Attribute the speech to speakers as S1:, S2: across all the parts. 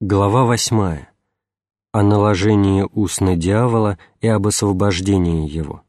S1: Глава восьмая. О наложении уст на дьявола и об освобождении его.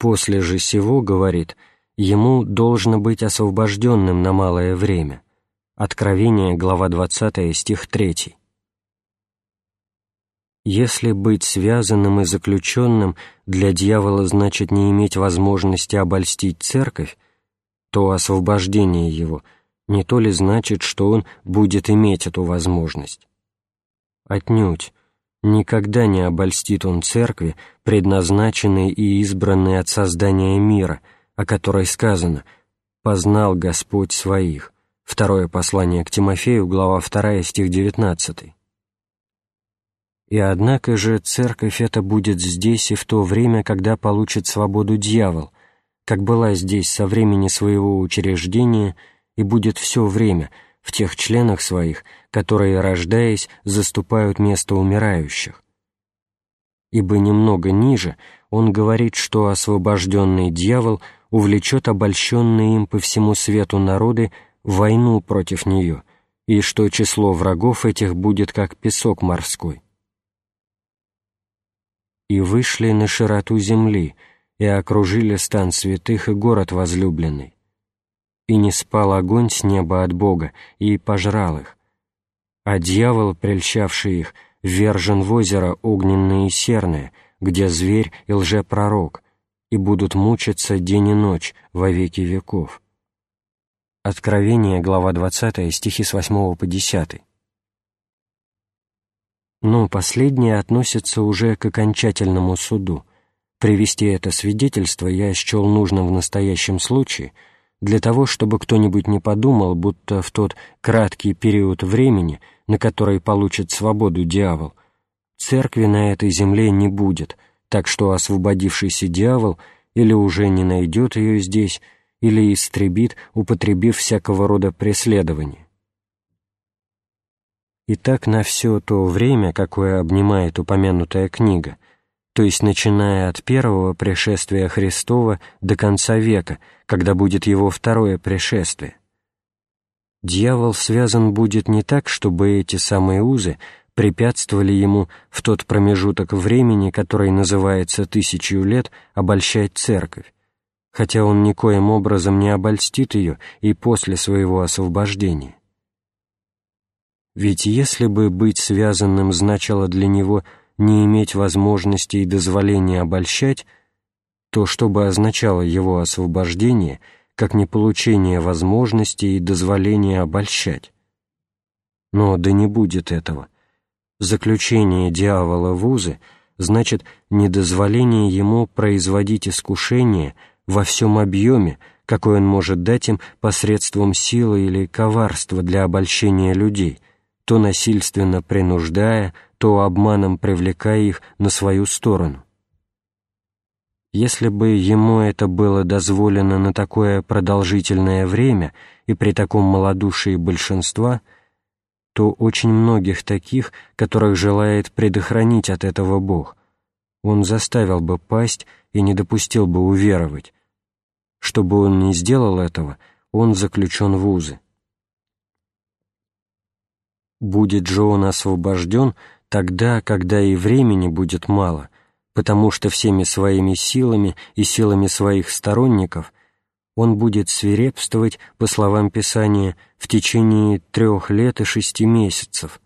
S1: После же сего, говорит, ему должно быть освобожденным на малое время. Откровение, глава 20, стих 3. Если быть связанным и заключенным для дьявола значит не иметь возможности обольстить церковь, то освобождение его – не то ли значит, что он будет иметь эту возможность? Отнюдь. Никогда не обольстит он церкви, предназначенной и избранной от создания мира, о которой сказано «познал Господь своих». Второе послание к Тимофею, глава 2, стих 19. И однако же церковь это будет здесь и в то время, когда получит свободу дьявол, как была здесь со времени своего учреждения – и будет все время в тех членах своих, которые, рождаясь, заступают место умирающих. Ибо немного ниже он говорит, что освобожденный дьявол увлечет обольщенные им по всему свету народы войну против нее, и что число врагов этих будет как песок морской. «И вышли на широту земли, и окружили стан святых и город возлюбленный и не спал огонь с неба от Бога, и пожрал их. А дьявол, прельщавший их, вержен в озеро огненное и серное, где зверь и лжепророк, и будут мучиться день и ночь во веки веков. Откровение, глава 20, стихи с 8 по 10. Но последнее относится уже к окончательному суду. Привести это свидетельство я счел нужным в настоящем случае — для того, чтобы кто-нибудь не подумал, будто в тот краткий период времени, на который получит свободу дьявол, церкви на этой земле не будет, так что освободившийся дьявол или уже не найдет ее здесь, или истребит, употребив всякого рода преследование. Итак, на все то время, какое обнимает упомянутая книга, то есть начиная от первого пришествия Христова до конца века, когда будет его второе пришествие. Дьявол связан будет не так, чтобы эти самые узы препятствовали ему в тот промежуток времени, который называется тысячью лет, обольщать церковь, хотя он никоим образом не обольстит ее и после своего освобождения. Ведь если бы быть связанным значило для него – не иметь возможности и дозволения обольщать, то что бы означало его освобождение, как не получение возможности и дозволения обольщать? Но да не будет этого. Заключение дьявола в узы значит недозволение ему производить искушение во всем объеме, какой он может дать им посредством силы или коварства для обольщения людей, то насильственно принуждая, то обманом привлекая их на свою сторону. Если бы ему это было дозволено на такое продолжительное время и при таком малодушии большинства, то очень многих таких, которых желает предохранить от этого Бог, он заставил бы пасть и не допустил бы уверовать. Чтобы он не сделал этого, он заключен в узы. Будет же он освобожден, тогда, когда и времени будет мало, потому что всеми своими силами и силами своих сторонников он будет свирепствовать, по словам Писания, в течение трех лет и шести месяцев,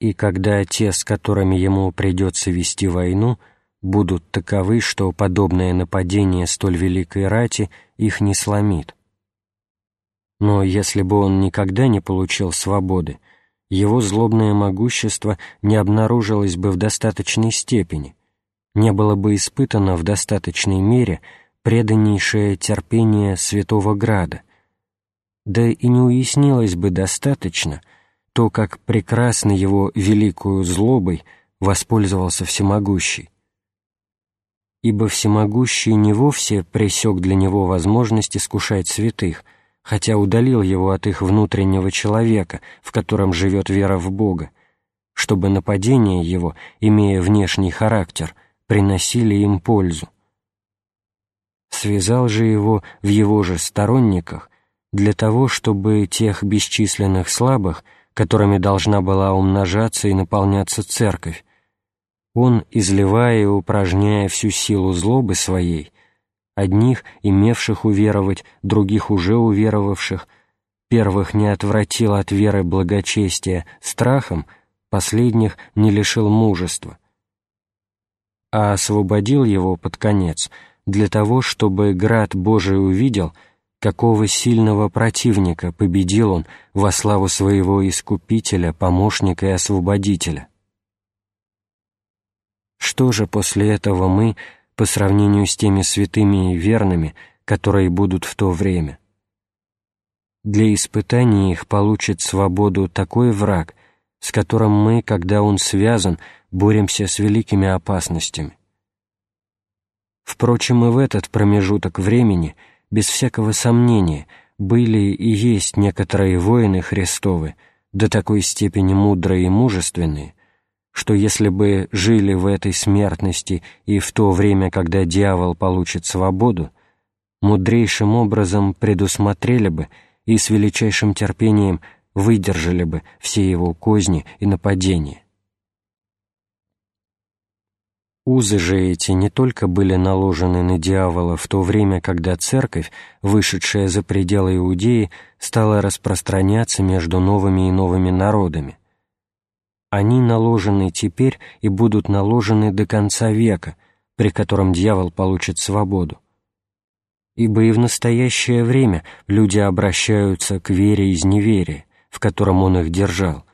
S1: и когда те, с которыми ему придется вести войну, будут таковы, что подобное нападение столь великой рати их не сломит. Но если бы он никогда не получил свободы, его злобное могущество не обнаружилось бы в достаточной степени, не было бы испытано в достаточной мере преданнейшее терпение Святого Града, да и не уяснилось бы достаточно то, как прекрасно его великую злобой воспользовался Всемогущий. Ибо Всемогущий не вовсе пресек для него возможность искушать святых — хотя удалил его от их внутреннего человека, в котором живет вера в Бога, чтобы нападения его, имея внешний характер, приносили им пользу. Связал же его в его же сторонниках для того, чтобы тех бесчисленных слабых, которыми должна была умножаться и наполняться церковь, он, изливая и упражняя всю силу злобы своей, одних, имевших уверовать, других уже уверовавших, первых не отвратил от веры благочестия страхом, последних не лишил мужества, а освободил его под конец для того, чтобы град Божий увидел, какого сильного противника победил он во славу своего Искупителя, Помощника и Освободителя. Что же после этого мы по сравнению с теми святыми и верными, которые будут в то время? Для испытания их получит свободу такой враг, с которым мы, когда он связан, боремся с великими опасностями. Впрочем, и в этот промежуток времени, без всякого сомнения, были и есть некоторые воины Христовы, до такой степени мудрые и мужественные, что если бы жили в этой смертности и в то время, когда дьявол получит свободу, мудрейшим образом предусмотрели бы и с величайшим терпением выдержали бы все его козни и нападения. Узы же эти не только были наложены на дьявола в то время, когда церковь, вышедшая за пределы Иудеи, стала распространяться между новыми и новыми народами. Они наложены теперь и будут наложены до конца века, при котором дьявол получит свободу. Ибо и в настоящее время люди обращаются к вере из неверия, в котором он их держал,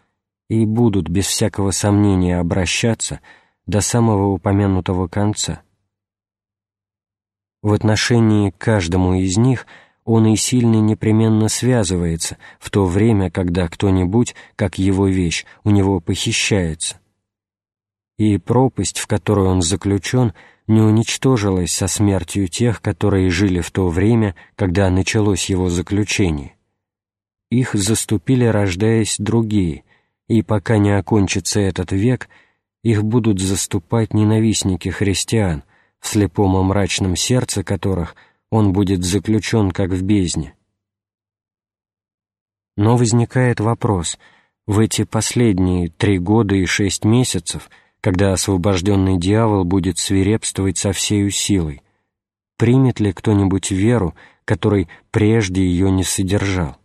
S1: и будут без всякого сомнения обращаться – до самого упомянутого конца. В отношении к каждому из них он и сильно непременно связывается в то время, когда кто-нибудь, как его вещь, у него похищается. И пропасть, в которую он заключен, не уничтожилась со смертью тех, которые жили в то время, когда началось его заключение. Их заступили, рождаясь, другие, и пока не окончится этот век — их будут заступать ненавистники христиан, в слепом и мрачном сердце которых он будет заключен, как в бездне. Но возникает вопрос, в эти последние три года и шесть месяцев, когда освобожденный дьявол будет свирепствовать со всею силой, примет ли кто-нибудь веру, который прежде ее не содержал?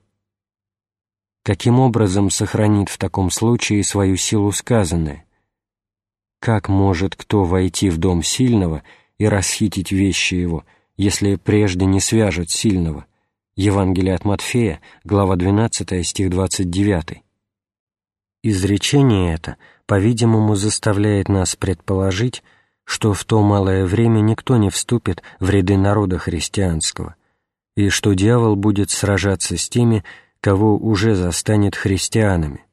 S1: Каким образом сохранит в таком случае свою силу сказанное? Как может кто войти в дом сильного и расхитить вещи его, если прежде не свяжет сильного? Евангелие от Матфея, глава 12, стих 29. Изречение это, по-видимому, заставляет нас предположить, что в то малое время никто не вступит в ряды народа христианского, и что дьявол будет сражаться с теми, кого уже застанет христианами,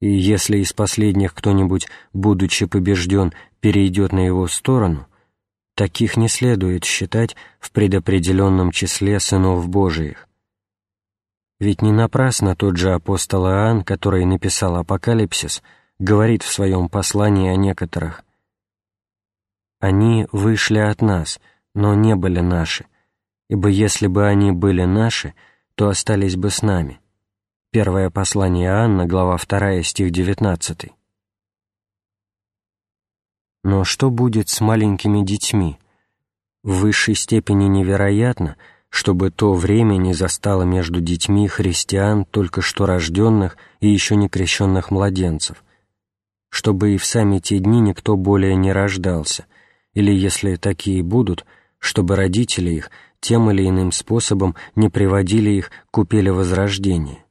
S1: и если из последних кто-нибудь, будучи побежден, перейдет на его сторону, таких не следует считать в предопределенном числе сынов Божиих. Ведь не напрасно тот же апостол Иоанн, который написал «Апокалипсис», говорит в своем послании о некоторых «Они вышли от нас, но не были наши, ибо если бы они были наши, то остались бы с нами». Первое послание Иоанна, глава 2, стих 19. Но что будет с маленькими детьми? В высшей степени невероятно, чтобы то время не застало между детьми христиан, только что рожденных и еще не крещенных младенцев, чтобы и в сами те дни никто более не рождался, или, если такие будут, чтобы родители их тем или иным способом не приводили их к купеле возрождения.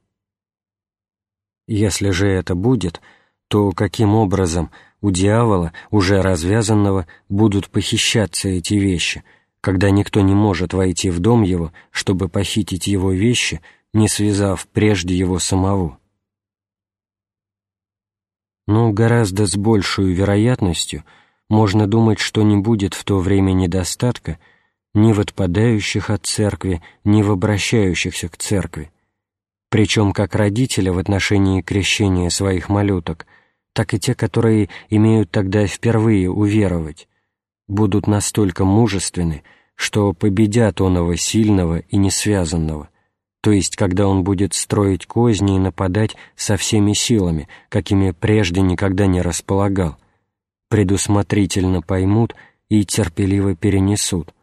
S1: Если же это будет, то каким образом у дьявола, уже развязанного, будут похищаться эти вещи, когда никто не может войти в дом его, чтобы похитить его вещи, не связав прежде его самого? Но гораздо с большей вероятностью можно думать, что не будет в то время недостатка ни в отпадающих от церкви, ни в обращающихся к церкви, причем как родители в отношении крещения своих малюток, так и те, которые имеют тогда впервые уверовать, будут настолько мужественны, что победят оного сильного и несвязанного, то есть когда он будет строить козни и нападать со всеми силами, какими прежде никогда не располагал, предусмотрительно поймут и терпеливо перенесут,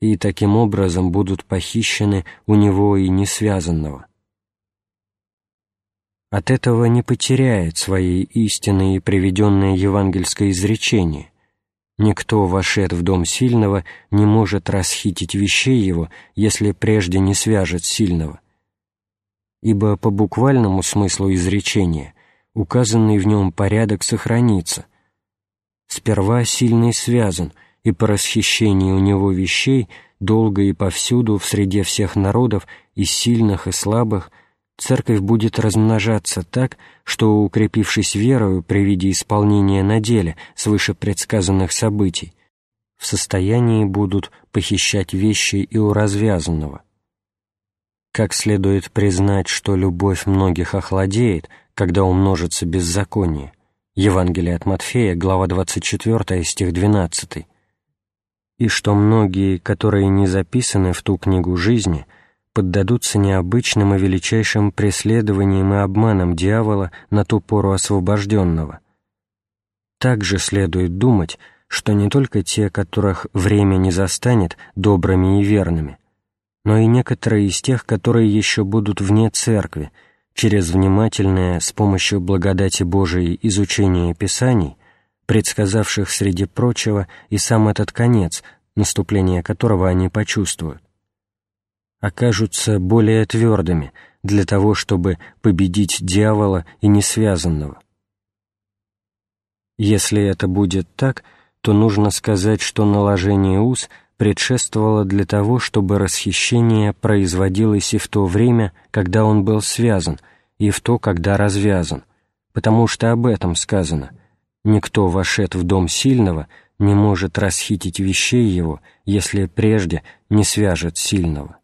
S1: и таким образом будут похищены у него и несвязанного. От этого не потеряет своей истины и приведенное евангельское изречение. Никто, вошед в дом сильного, не может расхитить вещей его, если прежде не свяжет сильного. Ибо по буквальному смыслу изречения указанный в нем порядок сохранится. Сперва сильный связан, и по расхищении у него вещей долго и повсюду в среде всех народов и сильных, и слабых – церковь будет размножаться так, что, укрепившись верою при виде исполнения на деле свыше предсказанных событий, в состоянии будут похищать вещи и у развязанного. Как следует признать, что любовь многих охладеет, когда умножится беззаконие. Евангелие от Матфея, глава 24, стих 12. И что многие, которые не записаны в ту книгу жизни – поддадутся необычным и величайшим преследованиям и обманам дьявола на ту пору освобожденного. Также следует думать, что не только те, которых время не застанет добрыми и верными, но и некоторые из тех, которые еще будут вне церкви, через внимательное с помощью благодати Божией изучение Писаний, предсказавших среди прочего и сам этот конец, наступление которого они почувствуют окажутся более твердыми для того, чтобы победить дьявола и несвязанного. Если это будет так, то нужно сказать, что наложение уз предшествовало для того, чтобы расхищение производилось и в то время, когда он был связан, и в то, когда развязан, потому что об этом сказано «Никто, вошед в дом сильного, не может расхитить вещей его, если прежде не свяжет сильного».